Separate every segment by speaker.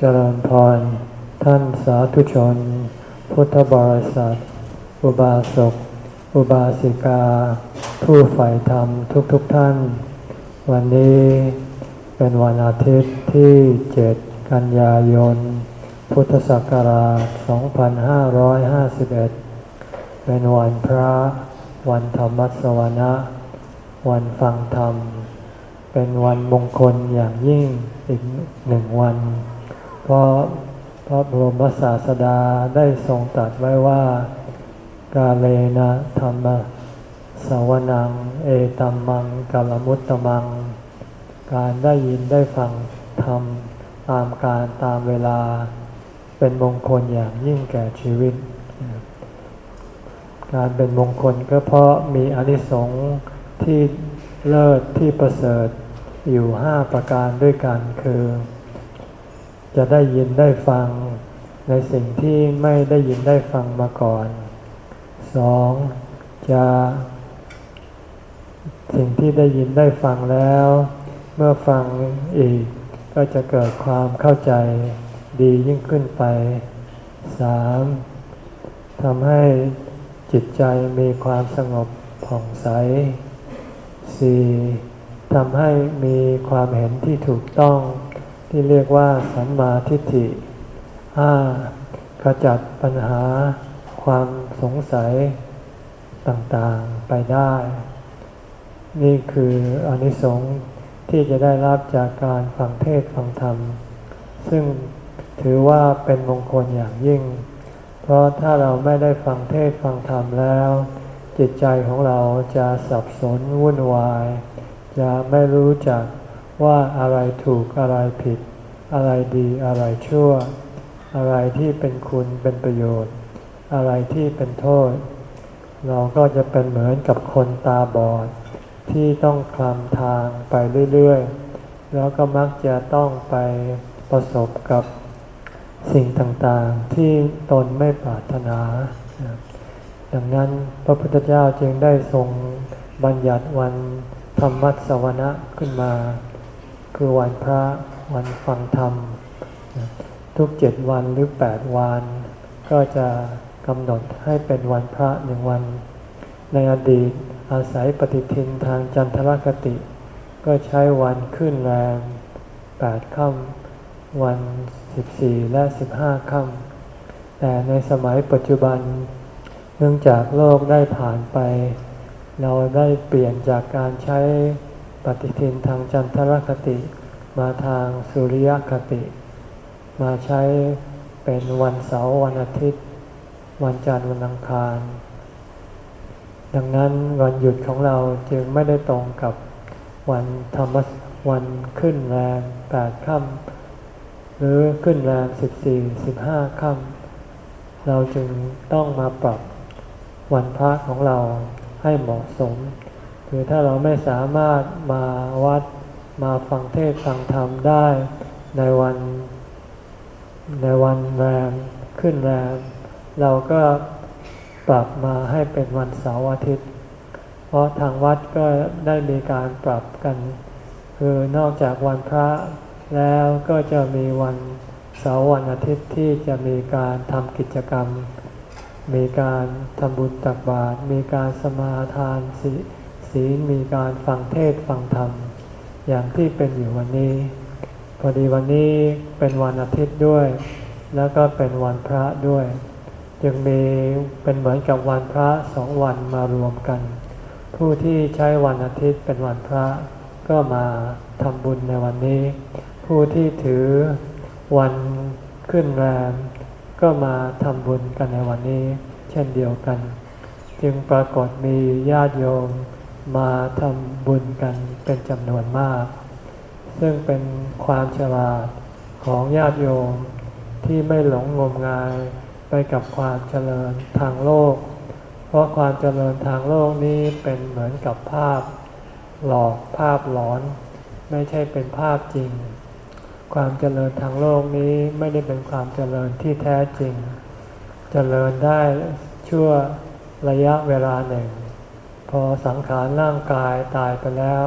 Speaker 1: เจริญพร ท่านสาธุชน พุทธบริษัท อุบาสก อุบาสิกา ผู้ใฝ่ธรรมทุกๆทท่าน วันนี้เป็นวันอาทิตย์ที่เจ็ดกันยายน พุทธศักราช 2551 เป็นวันพระ วันธรรมสวนะ วันฟังธรรม เป็นวันมงคลอย่างยิ่งอีกหนึ่งวัน เพราะพระบรมศาสดาได้ทรงตรัสไว้ว่ากาเลนะธรรมสวนัง เอตัมมังกาลมุตตมัง การได้ยินได้ฟังธรรมตามการตามเวลา เป็นมงคลอย่างยิ่งแก่ชีวิต การเป็นมงคลก็เพราะมีอนิสงส์ที่เลิศที่ประเสริฐอยู่ห้าประการด้วยกันคือ จะได้ยินได้ฟังในสิ่งที่ไม่ได้ยินได้ฟังมาก่อน สองจะสิ่งที่ได้ยินได้ฟังแล้ว เมื่อฟังอีก ก็จะเกิดความเข้าใจดียิ่งขึ้นไปสามทำให้จิตใจมีความสงบผ่องใสสี่ทำให้มีความเห็นที่ถูกต้อง ที่เรียกว่าสัมมาทิฏฐิห้าขจัดปัญหาความสงสัยต่างๆไปได้ นี่คืออนิสงส์ที่จะได้รับจากการฟังเทศฟังธรรม ซึ่งถือว่าเป็นมงคลอย่างยิ่ง เพราะถ้าเราไม่ได้ฟังเทศฟังธรรมแล้ว จิตใจของเราจะสับสนวุ่นวาย จะไม่รู้จัก ว่าอะไรถูกอะไรผิด อะไรดีอะไรชั่ว อะไรที่เป็นคุณเป็นประโยชน์ อะไรที่เป็นโทษ เราก็จะเป็นเหมือนกับคนตาบอด ที่ต้องคลำทางไปเรื่อยๆ แล้วก็มักจะต้องไปประสบกับสิ่งต่างๆที่ตนไม่ปรารถนา ดังนั้นพระพุทธเจ้าจึงได้ทรงบัญญัติวันธรรมัสวนะขึ้นมา คือวันพระวันฟังธรรม ทุกเจ็ดวันหรือแปดวัน ก็จะกำหนดให้เป็นวันพระหนึ่งวัน ในอดีตอาศัยปฏิทินทางจันทรคติ ก็ใช้วันขึ้นแรมแปดค่ำวันสิบสี่และสิบห้าค่ำแต่ในสมัยปัจจุบัน เนื่องจากโลกได้ผ่านไป เราได้เปลี่ยนจากการใช้ ปฏิทินทางจันทรคติ มาทางสุริยคติ มาใช้เป็นวันเสาร์วันอาทิตย์ วันจันทร์วันอังคาร ดังนั้นวันหยุดของเราจึงไม่ได้ตรงกับวันธรรมวันขึ้นแรมแปดค่ำหรือขึ้นแรมสิบสี่สิบห้าค่ำเราจึงต้องมาปรับวันพระของเราให้เหมาะสม คือถ้าเราไม่สามารถมาวัดมาฟังเทศฟังธรรมได้ในวันในวันแรมขึ้นแรมเราก็ปรับมาให้เป็นวันเสาร์อาทิตย์ เพราะทางวัดก็ได้มีการปรับกัน คือนอกจากวันพระแล้วก็จะมีวันเสาร์วันอาทิตย์ที่จะมีการทำกิจกรรม มีการทำบุญตักบาตรมีการสมาทานสิ ศีลมีการฟังเทศฟังธรรม อย่างที่เป็นอยู่วันนี้ พอดีวันนี้เป็นวันอาทิตย์ด้วย แล้วก็เป็นวันพระด้วย จึงมีเป็นเหมือนกับวันพระสองวันมารวมกัน ผู้ที่ใช้วันอาทิตย์เป็นวันพระก็มาทำบุญในวันนี้ ผู้ที่ถือวันขึ้นแรมก็มาทำบุญกันในวันนี้ เช่นเดียวกัน จึงปรากฏมีญาติโยม มาทำบุญกันเป็นจำนวนมาก ซึ่งเป็นความฉลาดของญาติโยมที่ไม่หลงงมงายไปกับความเจริญทางโลก เพราะความเจริญทางโลกนี้เป็นเหมือนกับภาพ หลอกภาพหลอน ไม่ใช่เป็นภาพจริง ความเจริญทางโลกนี้ไม่ได้เป็นความเจริญที่แท้จริง เจริญได้ชั่วระยะเวลาหนึ่ง พอสังขารร่างกายตายไปแล้ว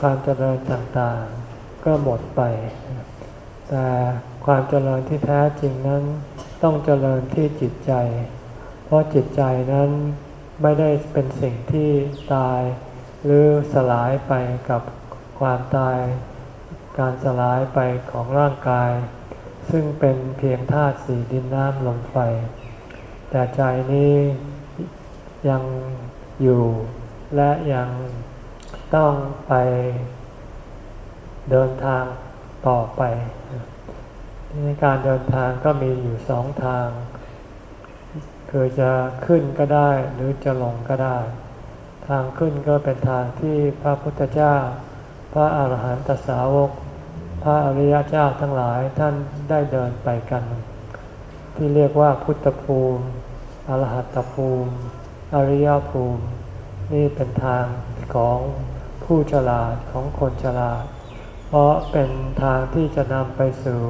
Speaker 1: ความเจริญต่างๆ ก็หมดไป แต่ความเจริญที่แท้จริงนั้น ต้องเจริญที่จิตใจ เพราะจิตใจนั้นไม่ได้เป็นสิ่งที่ตาย หรือสลายไปกับความตาย การสลายไปของร่างกาย ซึ่งเป็นเพียงธาตุสีดินน้ำลมไฟ แต่ใจนี้ยัง อยู่ และยังต้องไปเดินทางต่อไปในการเดินทางก็มีอยู่สองทาง คือจะขึ้นก็ได้หรือจะลงก็ได้ ทางขึ้นก็เป็นทางที่พระพุทธเจ้า พระอาหารหันตสาวก พระอริยเจ้าทั้งหลายท่านได้เดินไปกัน ที่เรียกว่าพุทธภูมิอรหัตภูมิ อริยภูมิ นี่เป็นทางของผู้ฉลาดของคนฉลาด เพราะเป็นทางที่จะนำไปสู่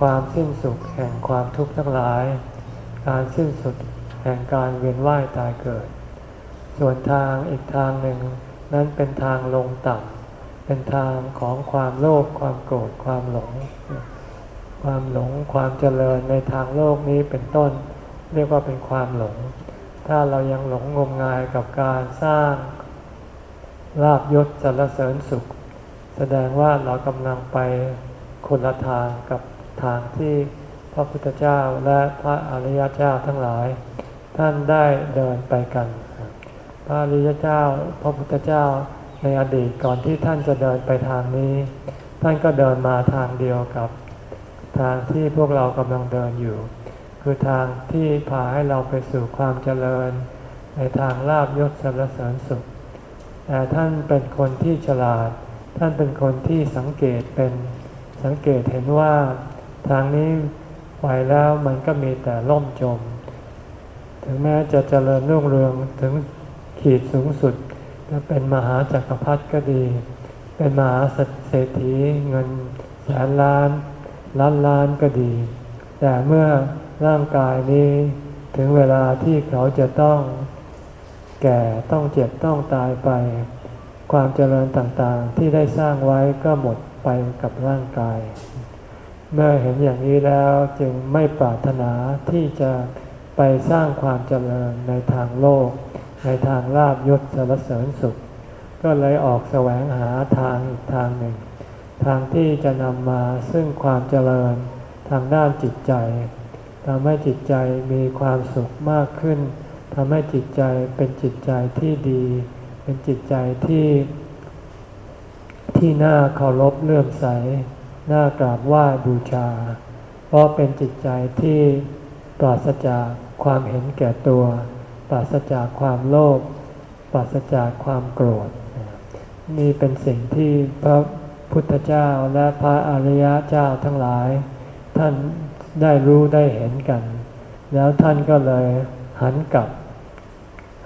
Speaker 1: ความสิ้นสุดแห่งความทุกข์ทั้งหลาย การสิ้นสุดแห่งการเวียนว่ายตายเกิด ส่วนทางอีกทางหนึ่งนั้นเป็นทางลงต่ำเป็นทางของความโลภความโกรธความหลง ความหลงความเจริญในทางโลกนี้เป็นต้น เรียกว่าเป็นความหลง ถ้าเรายังหลงงมงายกับการสร้างลาบยศสรรเสริญสุข แสดงว่าเรากำลังไปคนละทางกับทางที่พระพุทธเจ้าและพระอริยเจ้าทั้งหลาย ท่านได้เดินไปกัน พระอริยเจ้า พระพุทธเจ้าในอดีตก่อนที่ท่านจะเดินไปทางนี้ ท่านก็เดินมาทางเดียวกับ ทางที่พวกเรากำลังเดินอยู่ คือทางที่พาให้เราไปสู่ความเจริญ ในทางลาบยศสรรเสริญสุข แต่ท่านเป็นคนที่ฉลาด ท่านเป็นคนที่สังเกตเป็นสังเกตเห็นว่าทางนี้ไปแล้วมันก็มีแต่ล่มจม ถึงแม้จะเจริญรุ่งเรืองถึงขีดสูงสุดจะเป็นมหาจักรพรรดิก็ดี เป็นมหาเศรษฐีเงินแสนล้านล้านล้านก็ดี แต่เมื่อ ร่างกายนี้ถึงเวลาที่เขาจะต้องแก่ต้องเจ็บต้องตายไป ความเจริญต่างๆ ที่ได้สร้างไว้ก็หมดไปกับร่างกาย เมื่อเห็นอย่างนี้แล้วจึงไม่ปรารถนาที่จะไปสร้างความเจริญในทางโลก ในทางลาบยศสารเสริญสุข ก็เลยออกแสวงหาทางอีกทางหนึ่ง ทางที่จะนำมาซึ่งความเจริญทางด้านจิตใจ ทำให้จิตใจมีความสุขมากขึ้นทำให้จิตใจเป็นจิตใจที่ดี เป็นจิตใจที่ ที่น่าเคารพเลื่อมใส น่ากราบไหว้บูชา เพราะเป็นจิตใจที่ปราศจากความเห็นแก่ตัว ปราศจากความโลภ ปราศจากความโกรธ นี่เป็นสิ่งที่พระพุทธเจ้าและพระอริยเจ้าทั้งหลาย ท่าน ได้รู้ได้เห็นกัน แล้วท่านก็เลยหันกลับ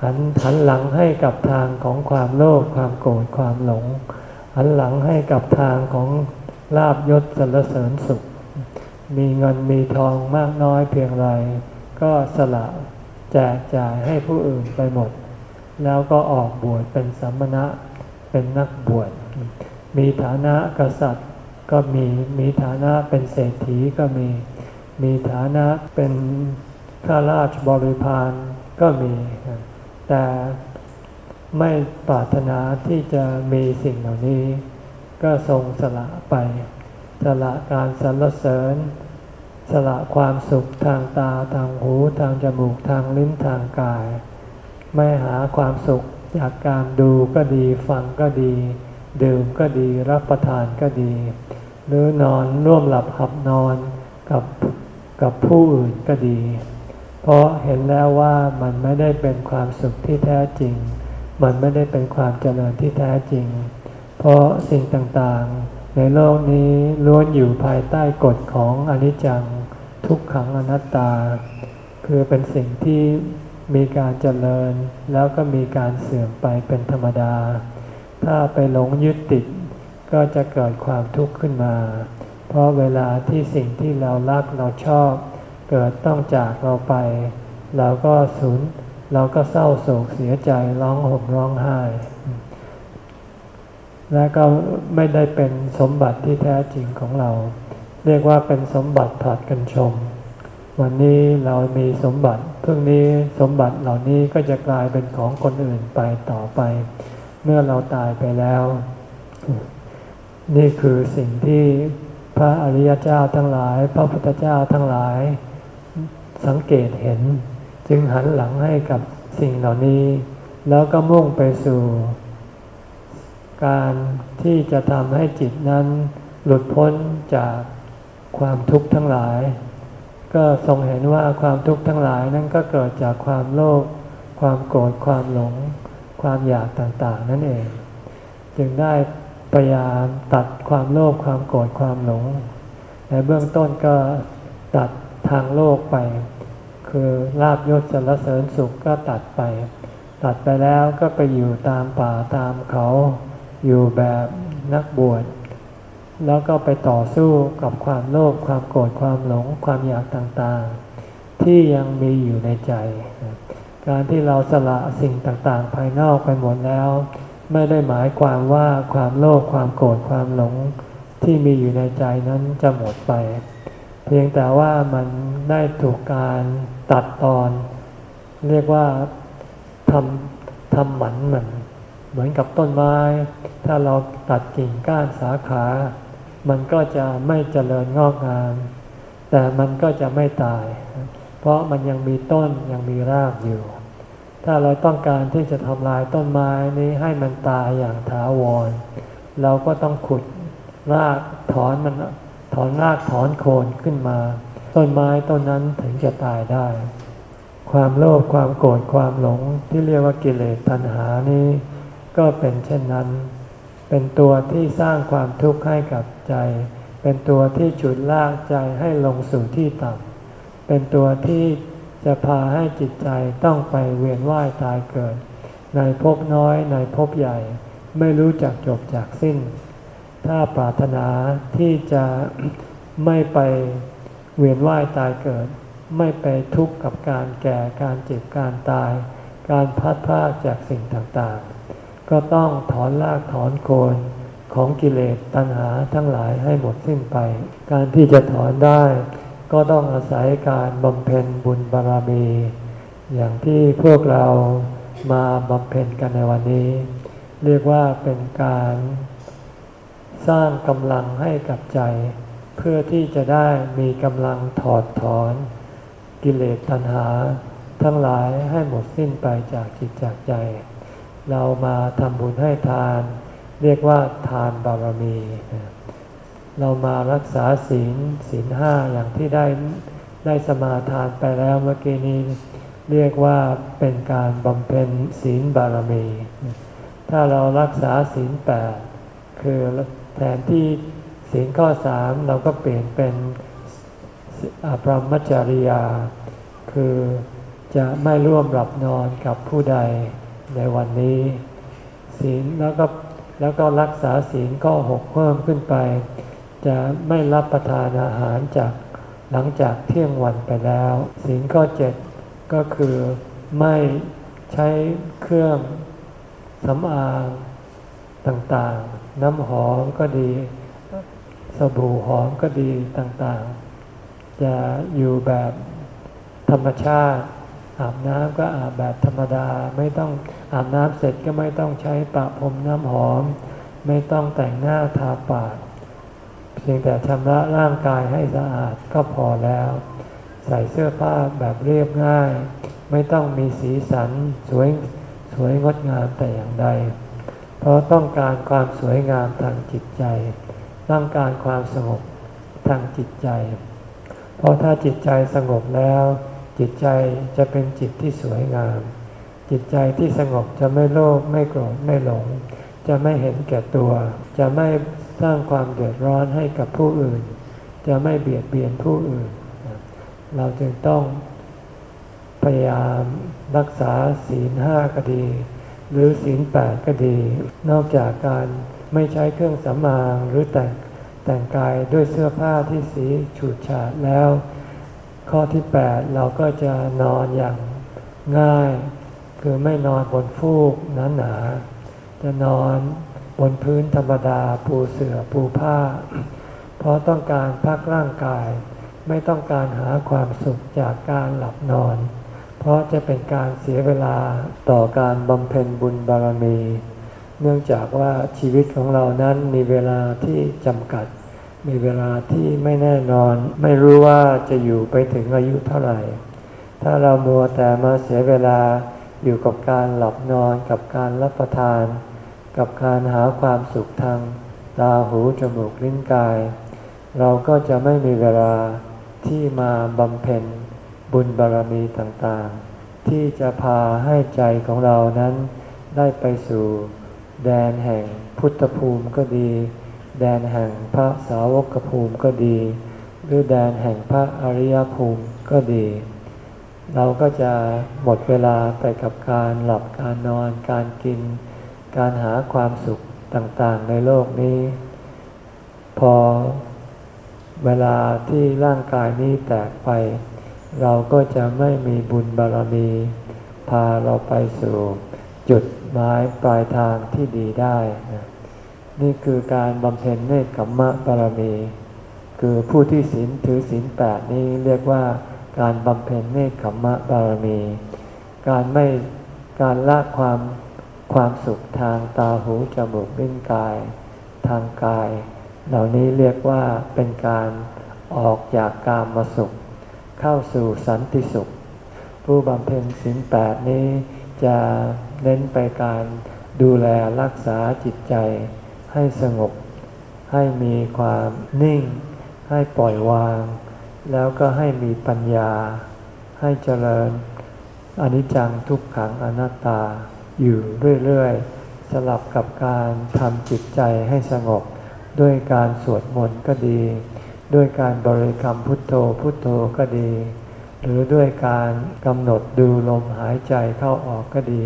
Speaker 1: หันหันหลังให้กับทางของความโลภความโกรธความหลง หันหลังให้กับทางของลาบยศสรรเสริญสุข มีเงินมีทองมากน้อยเพียงไร ก็สละแจกจ่ายให้ผู้อื่นไปหมด แล้วก็ออกบวชเป็นสัมมณะเป็นนักบวช มีฐานะกษัตริย์ก็มีมีฐานะเป็นเศรษฐีก็มี มีฐานะเป็นข้าราชบริพารก็มี แต่ไม่ปรารถนาที่จะมีสิ่งเหล่านี้ ก็ทรงสละไป สละการสรรเสริญ สละความสุขทางตาทางหูทางจมูกทางลิ้นทางกาย ไม่หาความสุขจากการดูก็ดีฟังก็ดี ดื่มก็ดีรับประทานก็ดี หรือนอนร่วมหลับหับนอนกับ กับผู้อื่นก็ดี เพราะเห็นแล้วว่ามันไม่ได้เป็นความสุขที่แท้จริง มันไม่ได้เป็นความเจริญที่แท้จริง เพราะสิ่งต่างๆ ในโลกนี้ล้วนอยู่ภายใต้กฎของอนิจจังทุกขังอนัตตา คือเป็นสิ่งที่มีการเจริญแล้วก็มีการเสื่อมไปเป็นธรรมดา ถ้าไปหลงยึดติดก็จะเกิดความทุกข์ขึ้นมา เพราะเวลาที่สิ่งที่เรารักเราชอบ เกิดต้องจากเราไป เราก็สูญเราก็เศร้าโศกเสียใจร้องห่มร้องไห้ และก็ไม่ได้เป็นสมบัติที่แท้จริงของเรา เรียกว่าเป็นสมบัติผัดกันชม วันนี้เรามีสมบัติพรุ่งนี้สมบัติเหล่านี้ก็จะกลายเป็นของคนอื่นไปต่อไป เมื่อเราตายไปแล้ว นี่คือสิ่งที่ พระอริยเจ้าทั้งหลาย พระพุทธเจ้าทั้งหลาย สังเกตเห็น จึงหันหลังให้กับสิ่งเหล่านี้ แล้วก็มุ่งไปสู่ การที่จะทำให้จิตนั้นหลุดพ้นจากความทุกข์ทั้งหลาย ก็ทรงเห็นว่าความทุกข์ทั้งหลายนั้นก็เกิดจากความโลภความโกรธความหลง ความอยากต่างๆ นั่นเอง จึงได้ พยายามตัดความโลภความโกรธความหลงในเบื้องต้นก็ตัดทางโลกไป คือลาบยศสรรเสริญสุขก็ตัดไป ตัดไปแล้วก็ไปอยู่ตามป่าตามเขา อยู่แบบนักบวชแล้วก็ไปต่อสู้กับความโลภความโกรธความหลงความอยากต่างๆ ที่ยังมีอยู่ในใจ การที่เราสละสิ่งต่างๆ ภายนอกไปหมดแล้ว ไม่ได้หมายความว่าความโลภความโกรธความหลงที่มีอยู่ในใจนั้นจะหมดไป เพียงแต่ว่ามันได้ถูกการตัดตอน เรียกว่าทำทำหมันมันเหมือนกับต้นไม้ ถ้าเราตัดกิ่งก้านสาขา มันก็จะไม่เจริญงอกงาม แต่มันก็จะไม่ตาย เพราะมันยังมีต้นยังมีรากอยู่ ถ้าเราต้องการที่จะทำลายต้นไม้นี้ให้มันตายอย่างถาวร เราก็ต้องขุดรากถอนมันถอนรากถอนโคนขึ้นมา ต้นไม้ต้นนั้นถึงจะตายได้ ความโลภความโกรธความหลงที่เรียกว่ากิเลสตัณหานี้ ก็เป็นเช่นนั้น เป็นตัวที่สร้างความทุกข์ให้กับใจ เป็นตัวที่ฉุดลากใจให้ลงสู่ที่ต่ำเป็นตัวที่ จะพาให้จิตใจต้องไปเวียนว่ายตายเกิด ในภพน้อยในภพใหญ่ ไม่รู้จักจบจากสิ้น ถ้าปรารถนาที่จะไม่ไปเวียนว่ายตายเกิด ไม่ไปทุกข์กับการแก่การเจ็บการตาย การพัดพาจากสิ่งต่างๆ ก็ต้องถอนรากถอนโคนของกิเลสตัณหาทั้งหลายให้หมดสิ้นไป การที่จะถอนได้ ก็ต้องอาศัยการบำเพ็ญบุญบารมี อย่างที่พวกเรามาบำเพ็ญกันในวันนี้ เรียกว่าเป็นการสร้างกำลังให้กับใจ เพื่อที่จะได้มีกำลังถอดถอน กิเลสตัณหา ทั้งหลายให้หมดสิ้นไปจากจิตจากใจ เรามาทำบุญให้ทาน เรียกว่าทานบารมี เรามารักษาศีลศีลห้าอย่างที่ได้ได้สมาทานไปแล้วเมื่อกี้นี้ เรียกว่าเป็นการบำเพ็ญศีลบารมี ถ้าเรารักษาศีลแปดคือแทนที่ศีลข้อสามเราก็เปลี่ยนเป็นอภรมจริยา คือจะไม่ร่วมหลับนอนกับผู้ใดในวันนี้ ศีลแล้วก็แล้วก็รักษาศีลก็หกเพิ่มขึ้นไป จะไม่รับประทานอาหารจากหลังจากเที่ยงวันไปแล้วศีลข้อเจ็ดก็คือไม่ใช้เครื่องสำอางต่างๆ น้ำหอมก็ดี สบู่หอมก็ดีต่างๆ จะอยู่แบบธรรมชาติ อาบน้ำก็อาบแบบธรรมดา ไม่ต้องอาบน้ำเสร็จก็ไม่ต้องใช้ปะพรมน้ำหอม ไม่ต้องแต่งหน้าทาปาก พียงแต่ชำระร่างกายให้สะอาดก็พอแล้ว ใส่เสื้อผ้าแบบเรียบง่าย ไม่ต้องมีสีสันสวยสวยงดงามแต่อย่างใด เพราะต้องการความสวยงามทางจิตใจ ต้องการความสงบทางจิตใจ เพราะถ้าจิตใจสงบแล้ว จิตใจจะเป็นจิตที่สวยงาม จิตใจที่สงบจะไม่โลภไม่โกรธไม่หลง จะไม่เห็นแก่ตัว จะไม่ สร้างความเดือดร้อนให้กับผู้อื่น จะไม่เบียดเบียนผู้อื่น เราจึงต้องพยายามรักษาศีลห้าก็ดี หรือศีลแปดก็ดี นอกจากการไม่ใช้เครื่องสำอางหรือแต่งแต่งกายด้วยเสื้อผ้าที่สีฉูดฉาดแล้ว ข้อที่แปดเราก็จะนอนอย่างง่าย คือไม่นอนบนฟูกหนาหนาจะนอน บนพื้นธรรมดาปูเสือ่อปูผ้า เพราะต้องการพักร่างกาย ไม่ต้องการหาความสุขจากการหลับนอน เพราะจะเป็นการเสียเวลาต่อการบำเพ็ญบุญบารมี เนื่องจากว่าชีวิตของเรานั้นมีเวลาที่จำกัด มีเวลาที่ไม่แน่นอน ไม่รู้ว่าจะอยู่ไปถึงอายุเท่าไหร่ ถ้าเรามัวแต่มาเสียเวลาอยู่กับการหลับนอนกับการรับประทาน กับการหาความสุขทางตาหูจมูกลิ้นกาย เราก็จะไม่มีเวลาที่มาบำเพ็ญบุญบารรมีต่างๆ ที่จะพาให้ใจของเรานั้นได้ไปสู่แดนแห่งพุทธภูมิก็ดี แดนแห่งพระสาวกภูมิก็ดี หรือแดนแห่งพระอริยภูมิก็ดี เราก็จะหมดเวลาไปกับการหลับการนอนการกิน การหาความสุขต่างๆในโลกนี้ พอเวลาที่ร่างกายนี้แตกไป เราก็จะไม่มีบุญบารมี พาเราไปสู่จุดหมายปลายทางที่ดีได้ นี่คือการบำเพ็ญเนคขมมะบารมี คือผู้ที่ศีลถือศีลแปดนี้เรียกว่าการบำเพ็ญเนคขมมะบารมี การไม่การละความ ความสุขทางตาหูจมูกลิ้นกาย ทางกาย เหล่านี้เรียกว่าเป็นการออกจากกามมาสุข เข้าสู่สันติสุข ผู้บำเพ็ญศีลแปดนี้จะเน้นไปการดูแลรักษาจิตใจ ให้สงบ ให้มีความนิ่ง ให้ปล่อยวาง แล้วก็ให้มีปัญญา ให้เจริญอนิจจังทุกขังอนัตตา อยู่เรื่อยๆ สลับกับการทำจิตใจให้สงบ ด้วยการสวดมนต์ก็ดี ด้วยการบริกรรมพุทโธพุทโธก็ดี หรือด้วยการกำหนดดูลมหายใจเข้าออกก็ดี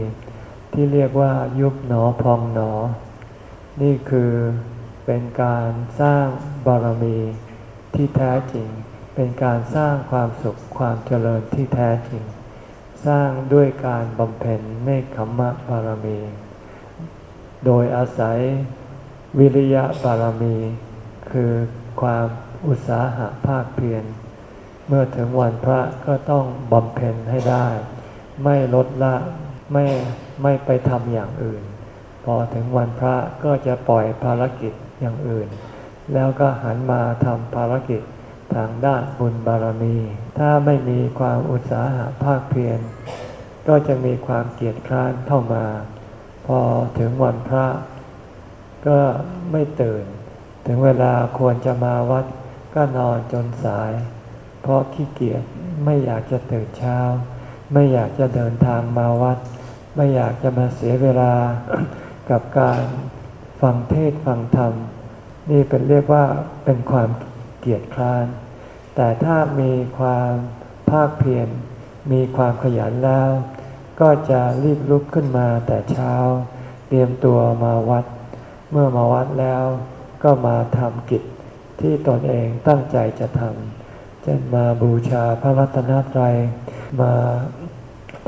Speaker 1: ที่เรียกว่ายุบหนอพองหนอ นี่คือเป็นการสร้างบารมีที่แท้จริง เป็นการสร้างความสุขความเจริญที่แท้จริง สร้างด้วยการบำเพ็ญเนคขมะบารมี โดยอาศัยวิริยะบารมี คือความอุตสาหะภาคเพียรเมื่อถึงวันพระก็ต้องบำเพ็ญให้ได้ ไม่ลดละไม่ไม่ไปทำอย่างอื่น พอถึงวันพระก็จะปล่อยภารกิจอย่างอื่น แล้วก็หันมาทำภารกิจ ทางด้านบุญบารมี ถ้าไม่มีความอุตสาหะภาคเพียรก็จะมีความเกียจคร้านเข้ามา พอถึงวันพระ ก็ไม่ตื่น ถึงเวลาควรจะมาวัด ก็นอนจนสาย เพราะขี้เกียจไม่อยากจะตื่นเช้า ไม่อยากจะเดินทางมาวัด ไม่อยากจะมาเสียเวลากับการฟังเทศฟังธรรม นี่เป็นเรียกว่าเป็นความ เกียจคร้าน แต่ถ้ามีความภาคเพียรมีความขยันแล้ว ก็จะรีบลุกขึ้นมาแต่เช้า เตรียมตัวมาวัด เมื่อมาวัดแล้ว ก็มาทำกิจที่ตนเองตั้งใจจะทำเช่นมาบูชาพระรัตนตรัย มา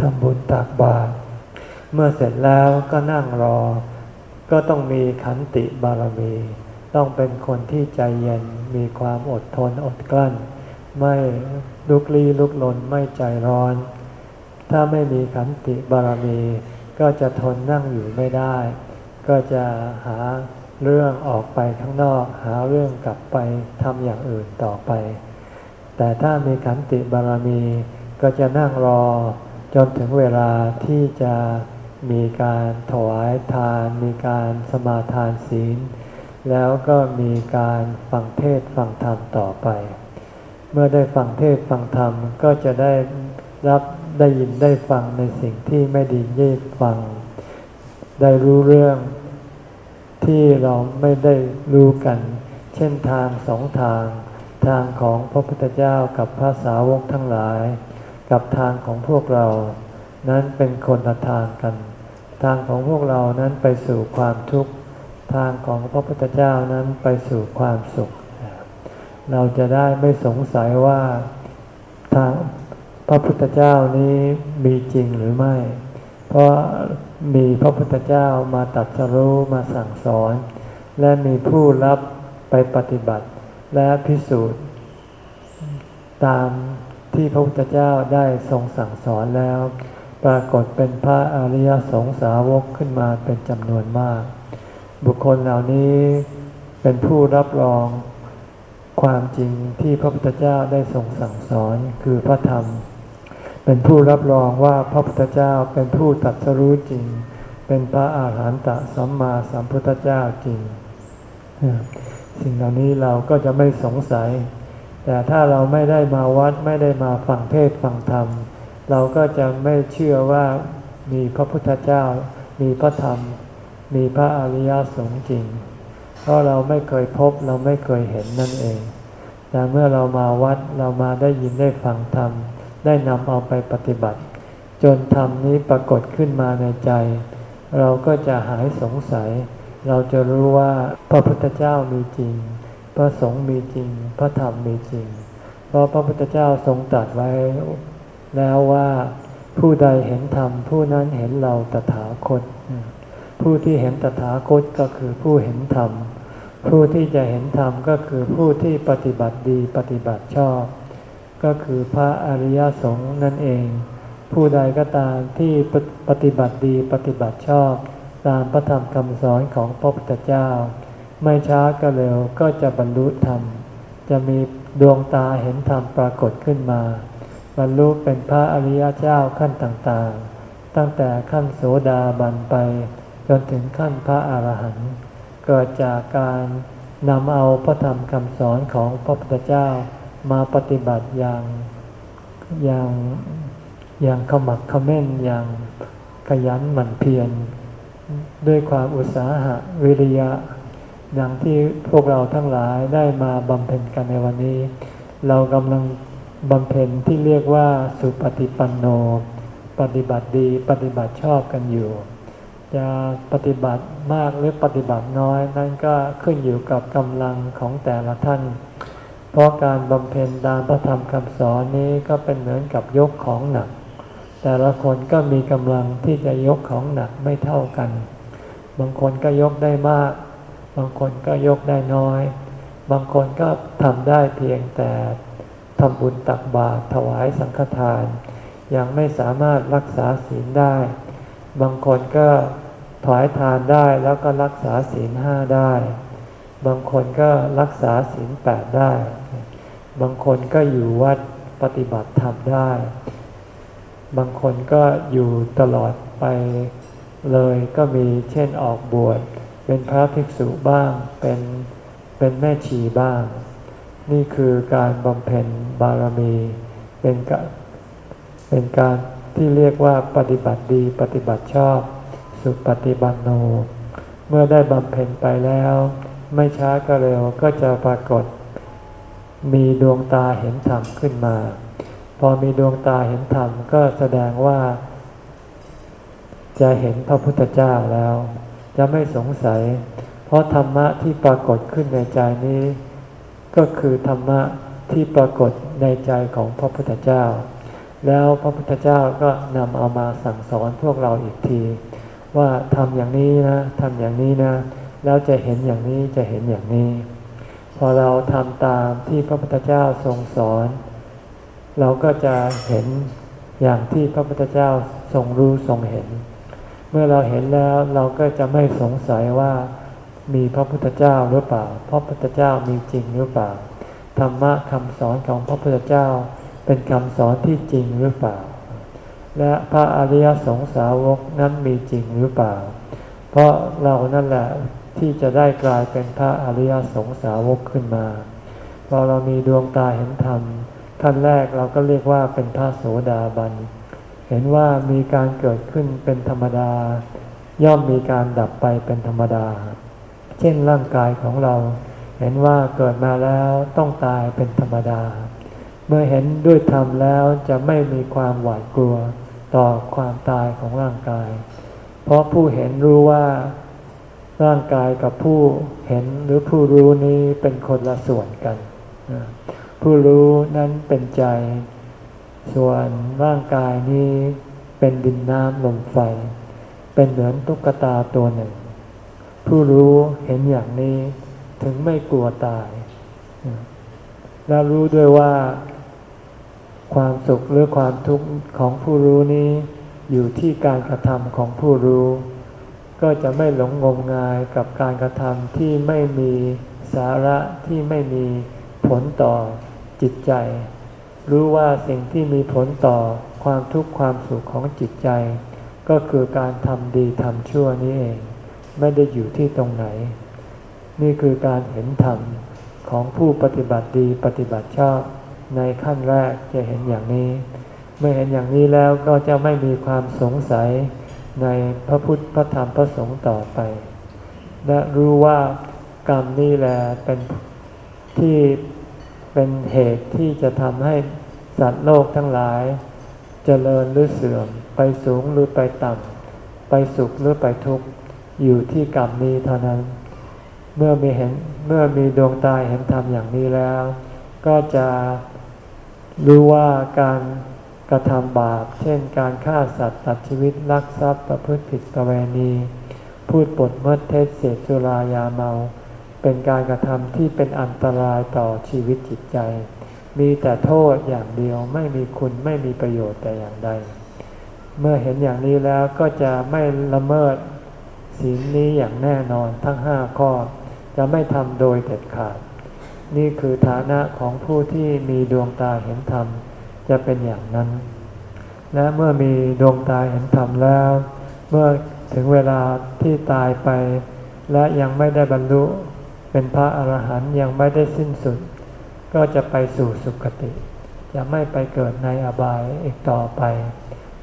Speaker 1: ทำบุญตักบาตรเมื่อเสร็จแล้วก็นั่งรอ ก็ต้องมีขันติบารมี ต้องเป็นคนที่ใจเย็นมีความอดทนอดกลั้น ไม่ลุกลี้ลุกลนไม่ใจร้อน ถ้าไม่มีขันติบารมี ก็จะทนนั่งอยู่ไม่ได้ ก็จะหาเรื่องออกไปข้างนอก หาเรื่องกลับไปทำอย่างอื่นต่อไป แต่ถ้ามีขันติบารมีก็จะนั่งรอจนถึงเวลาที่จะมีการถวายทาน มีการสมาทานศีล แล้วก็มีการฟังเทศฟังธรรมต่อไป เมื่อได้ฟังเทศฟังธรรมก็จะได้รับได้ยินได้ฟังในสิ่งที่ไม่ดีเย่ฟัง ได้รู้เรื่องที่เราไม่ได้รู้กัน เช่นทางสองทาง ทางของพระพุทธเจ้ากับพระสาวกทั้งหลาย กับทางของพวกเรา นั้นเป็นคนละทางกัน ทางของพวกเรานั้นไปสู่ความทุกข์ ทางของพระพุทธเจ้านั้นไปสู่ความสุข เราจะได้ไม่สงสัยว่าทางพระพุทธเจ้านี้มีจริงหรือไม่ เพราะมีพระพุทธเจ้ามาตัดสรู้มาสั่งสอน และมีผู้รับไปปฏิบัติ และพิสูจน์ ตามที่พระพุทธเจ้าได้ทรงสั่งสอนแล้ว ปรากฏเป็นพระอริยสงสาวกขึ้นมาเป็นจำนวนมาก บุคคลเหล่านี้เป็นผู้รับรองความจริงที่พระพุทธเจ้าได้ทรงสั่งสอนคือพระธรรม เป็นผู้รับรองว่าพระพุทธเจ้าเป็นผู้ตัดสรู้จริง เป็นพระอาหารหันตสัมมาสัมพุทธเจ้าจริง สิ่งเหล่านี้เราก็จะไม่สงสัย แต่ถ้าเราไม่ได้มาวัดไม่ได้มาฟังเทศฟังธรรม เราก็จะไม่เชื่อว่ามีพระพุทธเจ้ามีพระธรรม มีพระอริยสงฆ์จริง เพราะเราไม่เคยพบเราไม่เคยเห็นนั่นเอง แต่เมื่อเรามาวัดเรามาได้ยินได้ฟังธรรม ได้นำเอาไปปฏิบัติ จนธรรมนี้ปรากฏขึ้นมาในใจ เราก็จะหายสงสัย เราจะรู้ว่าพระพุทธเจ้ามีจริง พระสงฆ์มีจริง พระธรรมมีจริง เพราะพระพุทธเจ้าทรงตรัสไว้แล้วว่าผู้ใดเห็นธรรมผู้นั้นเห็นเราตถาคต ผู้ที่เห็นตถาคตก็คือผู้เห็นธรรม ผู้ที่จะเห็นธรรมก็คือผู้ที่ปฏิบัติดีปฏิบัติชอบ ก็คือพระอริยสงฆ์นั่นเอง ผู้ใดก็ตามที่ปฏิบัติดีปฏิบัติชอบ ตามพระธรรมคำสอนของพระพุทธเจ้า ไม่ช้าก็เร็วก็จะบรรลุธรรม จะมีดวงตาเห็นธรรมปรากฏขึ้นมา บรรลุเป็นพระอริยเจ้าขั้นต่างๆ ตั้งแต่ขั้นโสดาบันไป จนถึงขั้นพระอาหารหันต์เกิดจากการนำเอาพระธรรมคำสอนของพระพุทธเจ้ามาปฏิบัติอย่างอย่างอย่างขมักขม้นอย่างขยันหมั่นเพียรด้วยความอุตสาหะวิริยะ ดังที่พวกเราทั้งหลายได้มาบำเพ็ญกันในวันนี้ เรากำลังบำเพ็ญที่เรียกว่าสุปฏิปันโน ปฏิบัติดีปฏิบัติชอบกันอยู่ จะปฏิบัติมากหรือปฏิบัติน้อย นั่นก็ขึ้นอยู่กับกำลังของแต่ละท่าน เพราะการบำเพ็ญตามพระธรรมคำสอนนี้ก็เป็นเหมือนกับยกของหนัก แต่ละคนก็มีกำลังที่จะยกของหนักไม่เท่ากัน บางคนก็ยกได้มาก บางคนก็ยกได้น้อย บางคนก็ทำได้เพียงแต่ทำบุญตักบาตรถวายสังฆทาน ยังไม่สามารถรักษาศีลได้ บางคนก็ ถอยทานได้แล้วก็รักษาศีลห้าได้ บางคนก็รักษาศีลแปดได้ บางคนก็อยู่วัดปฏิบัติธรรมได้ บางคนก็อยู่ตลอดไปเลยก็มีเช่นออกบวชเป็นพระภิกษุบ้างเป็นเป็นแม่ชีบ้าง นี่คือการบำเพ็ญบารมีเป็นกเป็นการที่เรียกว่าปฏิบัติดีปฏิบัติชอบ สุปฏิบันโน เมื่อได้บำเพ็ญไปแล้ว ไม่ช้าก็เร็วก็จะปรากฏ มีดวงตาเห็นธรรมขึ้นมา พอมีดวงตาเห็นธรรมก็แสดงว่า จะเห็นพระพุทธเจ้าแล้ว จะไม่สงสัย เพราะธรรมะที่ปรากฏขึ้นในใจนี้ ก็คือธรรมะที่ปรากฏในใจของพระพุทธเจ้า แล้วพระพุทธเจ้าก็นำเอามาสั่งสอนพวกเราอีกที ว่าทำอย่างนี้นะทำอย่างนี้นะ แล้วจะเห็นอย่างนี้จะเห็นอย่างนี้ พอเราทำตามที่พระพุทธเจ้าทรงสอน เราก็จะเห็นอย่างที่พระพุทธเจ้าทรงรู้ทรงเห็น เมื่อเราเห็นแล้วเราก็จะไม่สงสัยว่ามีพระพุทธเจ้าหรือเปล่า พระพุทธเจ้ามีจริงหรือเปล่า ธรรมะคำสอนของพระพุทธเจ้าเป็นคำสอนที่จริงหรือเปล่า และพระอริยสงสาวกนั้นมีจริงหรือเปล่า เพราะเรานั่นแหละที่จะได้กลายเป็นพระอริยสงสาวกขึ้นมา พอเรามีดวงตาเห็นธรรมขั้นแรกเราก็เรียกว่าเป็นพระโสดาบัน เห็นว่ามีการเกิดขึ้นเป็นธรรมดา ย่อมมีการดับไปเป็นธรรมดา เช่นร่างกายของเรา เห็นว่าเกิดมาแล้วต้องตายเป็นธรรมดา เมื่อเห็นด้วยธรรมแล้วจะไม่มีความหวาดกลัว ต่อความตายของร่างกาย เพราะผู้เห็นรู้ว่าร่างกายกับผู้เห็นหรือผู้รู้นี้เป็นคนละส่วนกัน ผู้รู้นั้นเป็นใจ ส่วนร่างกายนี้เป็นดินน้ำลมไฟ เป็นเหมือนตุ๊กตาตัวหนึ่ง ผู้รู้เห็นอย่างนี้ถึงไม่กลัวตาย และรู้ด้วยว่า ความสุขหรือความทุกข์ของผู้รู้นี้อยู่ที่การกระทำของผู้รู้ ก็จะไม่หลงงมงายกับการกระทำที่ไม่มีสาระที่ไม่มีผลต่อจิตใจ รู้ว่าสิ่งที่มีผลต่อความทุกข์ความสุขของจิตใจ ก็คือการทำดีทำชั่วนี้เอง ไม่ได้อยู่ที่ตรงไหน นี่คือการเห็นธรรมของผู้ปฏิบัติดีปฏิบัติชอบ ในขั้นแรกจะเห็นอย่างนี้ เมื่อเห็นอย่างนี้แล้วก็จะไม่มีความสงสัยในพระพุทธพระธรรมพระสงฆ์ต่อไป และรู้ว่ากรรมนี่แหละเป็นที่เป็นเหตุที่จะทำให้สัตว์โลกทั้งหลายจเจริญหรือเสื่อม ไปสูงหรือไปต่ำไปสุขหรือไปทุกข์อยู่ที่กรรมนี้เท่านั้น เมื่อมีเห็นเมื่อมีดวงตาเห็นธรรมอย่างนี้แล้ว ก็จะ รู้ว่าการกระทำบาป เช่นการฆ่าสัตว์ตัดชีวิตลักทรัพย์ประพฤติผิดประเวณี พูดปดมดเทศเสพสุรายาเมา เป็นการกระทำที่เป็นอันตรายต่อชีวิตจิตใจ มีแต่โทษอย่างเดียวไม่มีคุณไม่มีประโยชน์แต่อย่างใด เมื่อเห็นอย่างนี้แล้วก็จะไม่ละเมิดศีลนี้อย่างแน่นอนทั้งห้าข้อ จะไม่ทำโดยเด็ดขาด นี่คือฐานะของผู้ที่มีดวงตาเห็นธรรม จะเป็นอย่างนั้น และเมื่อมีดวงตาเห็นธรรมแล้ว เมื่อถึงเวลาที่ตายไป และยังไม่ได้บรรลุ เป็นพระอรหันต์ยังไม่ได้สิ้นสุด ก็จะไปสู่สุคติ จะไม่ไปเกิดในอบายอีกต่อไป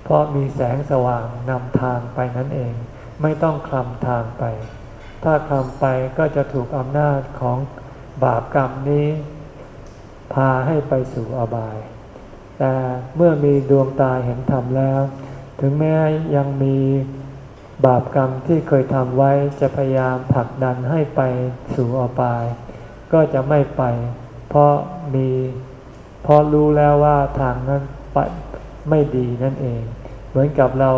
Speaker 1: เพราะมีแสงสว่างนำทางไปนั่นเอง ไม่ต้องคลำทางไป ถ้าคลำไปก็จะถูกอำนาจของ บาปกรรมนี้ พาให้ไปสู่อบาย แต่เมื่อมีดวงตาเห็นธรรมแล้ว ถึงแม้ยังมีบาปกรรมที่เคยทำไว้จะพยายามผลักดันให้ไปสู่อบาย ก็จะไม่ไป เพราะมีเพราะรู้แล้วว่าทางนั้นไปไม่ดีนั่นเอง เหมือนกับเรา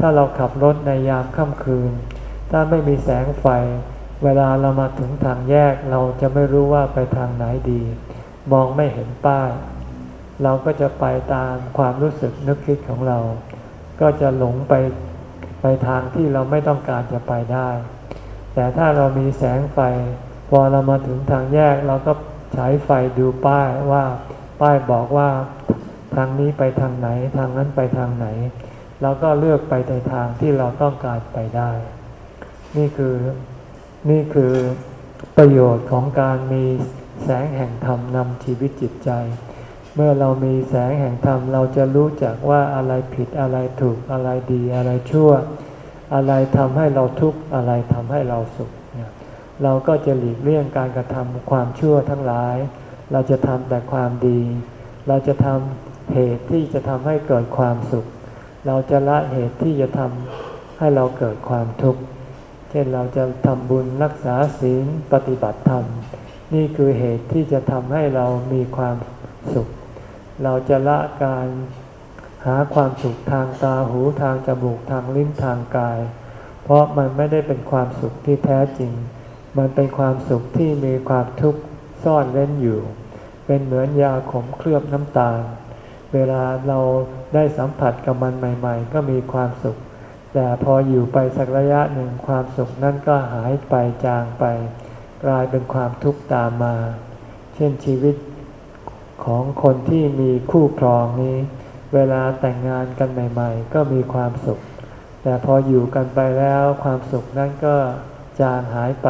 Speaker 1: ถ้าเราขับรถในยามค่ำคืน ถ้าไม่มีแสงไฟ เวลาเรามาถึงทางแยกเราจะไม่รู้ว่าไปทางไหนดี มองไม่เห็นป้าย เราก็จะไปตามความรู้สึกนึกคิดของเรา ก็จะหลงไปไปทางที่เราไม่ต้องการจะไปได้ แต่ถ้าเรามีแสงไฟ พอเรามาถึงทางแยกเราก็ใช้ไฟดูป้ายว่าป้ายบอกว่าทางนี้ไปทางไหน ทางนั้นไปทางไหน เราก็เลือกไปในทางที่เราต้องการไปได้ นี่คือ นี่คือประโยชน์ของการมีแสงแห่งธรรมนำชีวิตจิตใจ เมื่อเรามีแสงแห่งธรรมเราจะรู้จักว่าอะไรผิดอะไรถูกอะไรดีอะไรชั่ว อะไรทำให้เราทุกข์อะไรทำให้เราสุข เราก็จะหลีกเลี่ยงการกระทำความชั่วทั้งหลาย เราจะทำแต่ความดี เราจะทำเหตุที่จะทำให้เกิดความสุข เราจะละเหตุที่จะทำให้เราเกิดความทุกข์ เช่นเราจะทำบุญรักษาศีลปฏิบัติธรรม นี่คือเหตุที่จะทำให้เรามีความสุข เราจะละการหาความสุขทางตาหูทางจมูกทางลิ้นทางกาย เพราะมันไม่ได้เป็นความสุขที่แท้จริง มันเป็นความสุขที่มีความทุกข์ซ่อนเล่นอยู่ เป็นเหมือนยาขมเคลือบน้ำตาล เวลาเราได้สัมผัสกับมันใหม่ ๆ ก็มีความสุข แต่พออยู่ไปสักระยะหนึ่งความสุขนั่นก็หายไปจางไป กลายเป็นความทุกข์ตามมา เช่นชีวิตของคนที่มีคู่ครองนี้ เวลาแต่งงานกันใหม่ ๆ ก็มีความสุข แต่พออยู่กันไปแล้วความสุขนั่นก็จางหายไป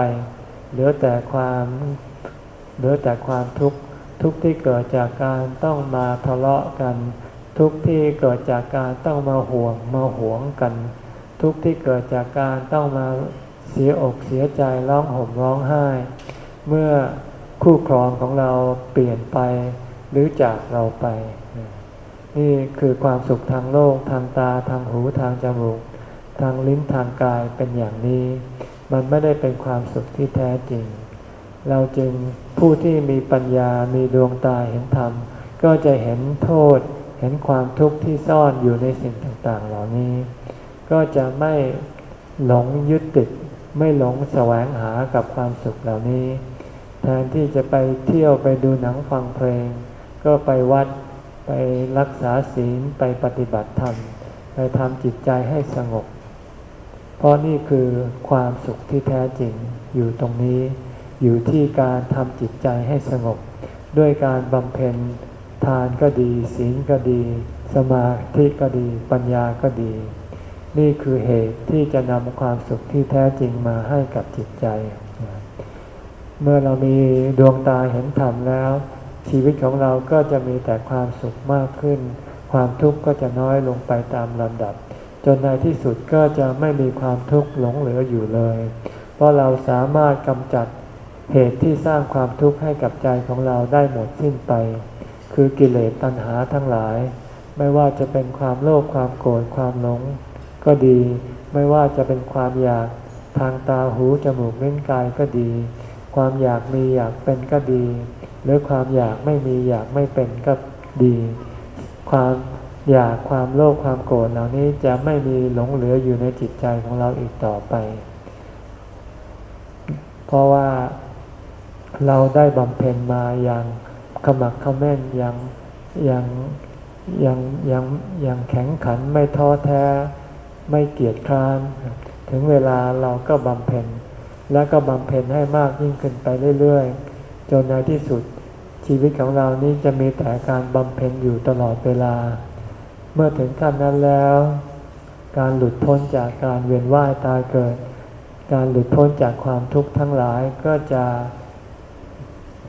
Speaker 1: เหลือแต่ความเหลือแต่ความทุกข์ทุกข์ที่เกิดจากการต้องมาทะเลาะกัน ทุกข์ที่เกิดจากการต้องมาห่วงมาหวงกัน ทุกข์ที่เกิดจากการต้องมาเสียอกเสียใจร้องห่มร้องไห้ เมื่อคู่ครองของเราเปลี่ยนไป หรือจากเราไป นี่คือความสุขทางโลกทางตาทางหูทางจมูก ทางลิ้นทางกายเป็นอย่างนี้ มันไม่ได้เป็นความสุขที่แท้จริง เราจึงผู้ที่มีปัญญามีดวงตาเห็นธรรม ก็จะเห็นโทษเห็นความทุกข์ที่ซ่อนอยู่ในสิ่งต่างๆ เหล่านี้ ก็จะไม่หลงยึดติด ไม่หลงแสวงหากับความสุขเหล่านี้ แทนที่จะไปเที่ยวไปดูหนังฟังเพลง ก็ไปวัดไปรักษาศีลไปปฏิบัติธรรม ไปทำจิตใจให้สงบ เพราะนี่คือความสุขที่แท้จริงอยู่ตรงนี้ อยู่ที่การทำจิตใจให้สงบ ด้วยการบำเพ็ญทานก็ดี ศีลก็ดี สมาธิก็ดี ปัญญาก็ดี นี่คือเหตุที่จะนำความสุขที่แท้จริงมาให้กับจิตใจ เมื่อเรามีดวงตาเห็นธรรมแล้ว ชีวิตของเราก็จะมีแต่ความสุขมากขึ้น ความทุกข์ก็จะน้อยลงไปตามลำดับ จนในที่สุดก็จะไม่มีความทุกข์หลงเหลืออยู่เลย เพราะเราสามารถกำจัดเหตุที่สร้างความทุกข์ให้กับใจของเราได้หมดสิ้นไป คือกิเลสตัณหาทั้งหลาย ไม่ว่าจะเป็นความโลภความโกรธความหลง ก็ดี ไม่ว่าจะเป็นความอยากทางตาหูจมูกเล่นกายก็ดี ความอยากมีอยากเป็นก็ดี หรือความอยากไม่มีอยากไม่เป็นก็ดี ความอยากความโลภความโกรธเหล่านี้จะไม่มีหลงเหลืออยู่ในจิตใจของเราอีกต่อไป เพราะว่าเราได้บำเพ็ญมาอย่างขมักขม้นอยังอยังอยังอยังยังแข็งขันไม่ท้อแท้ ไม่เกียจคร้าน ถึงเวลาเราก็บำเพ็ญ แล้วก็บำเพ็ญให้มากยิ่งขึ้นไปเรื่อยๆ จนในที่สุดชีวิตของเรานี้จะมีแต่การบำเพ็ญอยู่ตลอดเวลา เมื่อถึงขั้นนั้นแล้ว การหลุดพ้นจากการเวียนว่ายตายเกิด การหลุดพ้นจากความทุกข์ทั้งหลายก็จะ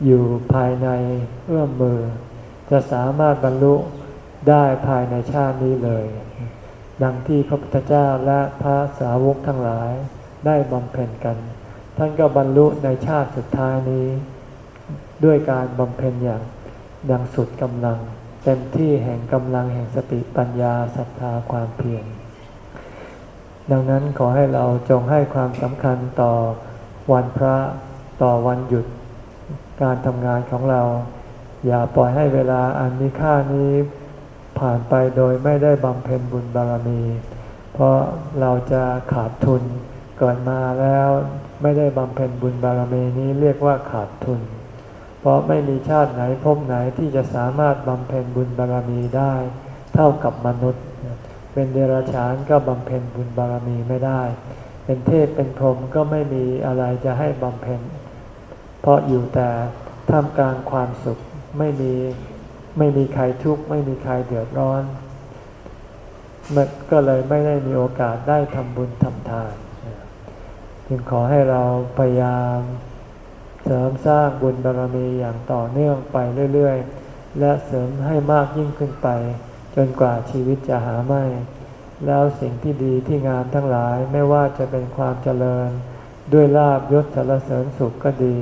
Speaker 1: อยู่ภายในเอื้อมมือ จะสามารถบรรลุได้ภายในชาตินี้เลย ดังที่พระพุทธเจ้าและพระสาวกทั้งหลายได้บำเพ็ญกัน ท่านก็บรรลุในชาติสุดท้ายนี้ ด้วยการบำเพ็ญอย่างดังสุดกำลัง เต็มที่แห่งกำลังแห่งสติปัญญาศรัทธาความเพียรดังนั้นขอให้เราจงให้ความสำคัญต่อวันพระต่อวันหยุด การทำงานของเรา อย่าปล่อยให้เวลาอันมีค่านี้ ผ่านไปโดยไม่ได้บำเพ็ญบุญบารมี เพราะเราจะขาดทุนเกิดมาแล้วไม่ได้บำเพ็ญบุญบารมีนี้เรียกว่าขาดทุน เพราะไม่มีชาติไหนพบไหนที่จะสามารถบำเพ็ญบุญบารมีได้ เท่ากับมนุษย์ เป็นเดรัจฉานก็บำเพ็ญบุญบารมีไม่ได้ เป็นเทพเป็นพรหมก็ไม่มีอะไรจะให้บำเพ็ญ เพราะอยู่แต่ท่ามกลางความสุขไม่มี ไม่มีใครทุกข์ไม่มีใครเดือดร้อนมันก็เลยไม่ได้มีโอกาสได้ทำบุญทำทาน จึงขอให้เราพยายามเสริมสร้างบุญบารมีอย่างต่อเนื่องไปเรื่อยๆ และเสริมให้มากยิ่งขึ้นไป จนกว่าชีวิตจะหาไม่ แล้วสิ่งที่ดีที่งามทั้งหลายไม่ว่าจะเป็นความเจริญ ด้วยลาบยศสรรเสริญสุขก็ดี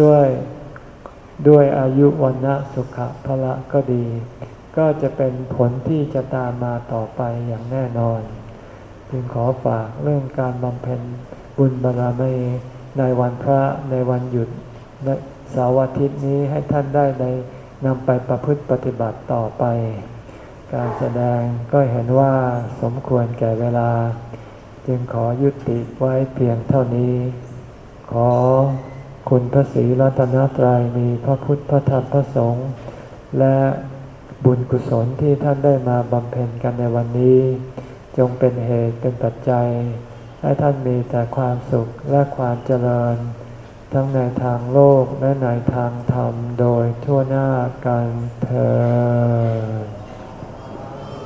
Speaker 1: ด้วย ด้วยอายุวันนะสุขะพละก็ดี ก็จะเป็นผลที่จะตามมาต่อไปอย่างแน่นอน จึงขอฝากเรื่องการบำเพ็ญบุญบารมีในวันพระในวันหยุดในสาร์อาทิตย์นี้ให้ท่านได้ในนำไปประพฤติปฏิบัติต่อไป การแสดงก็เห็นว่าสมควรแก่เวลา จึงขอยุติไว้เพียงเท่านี้ ขอ คุณพระศรีรัตนตรัยมีพระพุทธพระธรรมพระสงฆ์และบุญกุศลที่ท่านได้มาบำเพ็ญกันในวันนี้ จงเป็นเหตุเป็นปัจจัย ให้ท่านมีแต่ความสุขและความเจริญ ทั้งในทางโลกและในทางธรรมโดยทั่วหน้ากันเธอ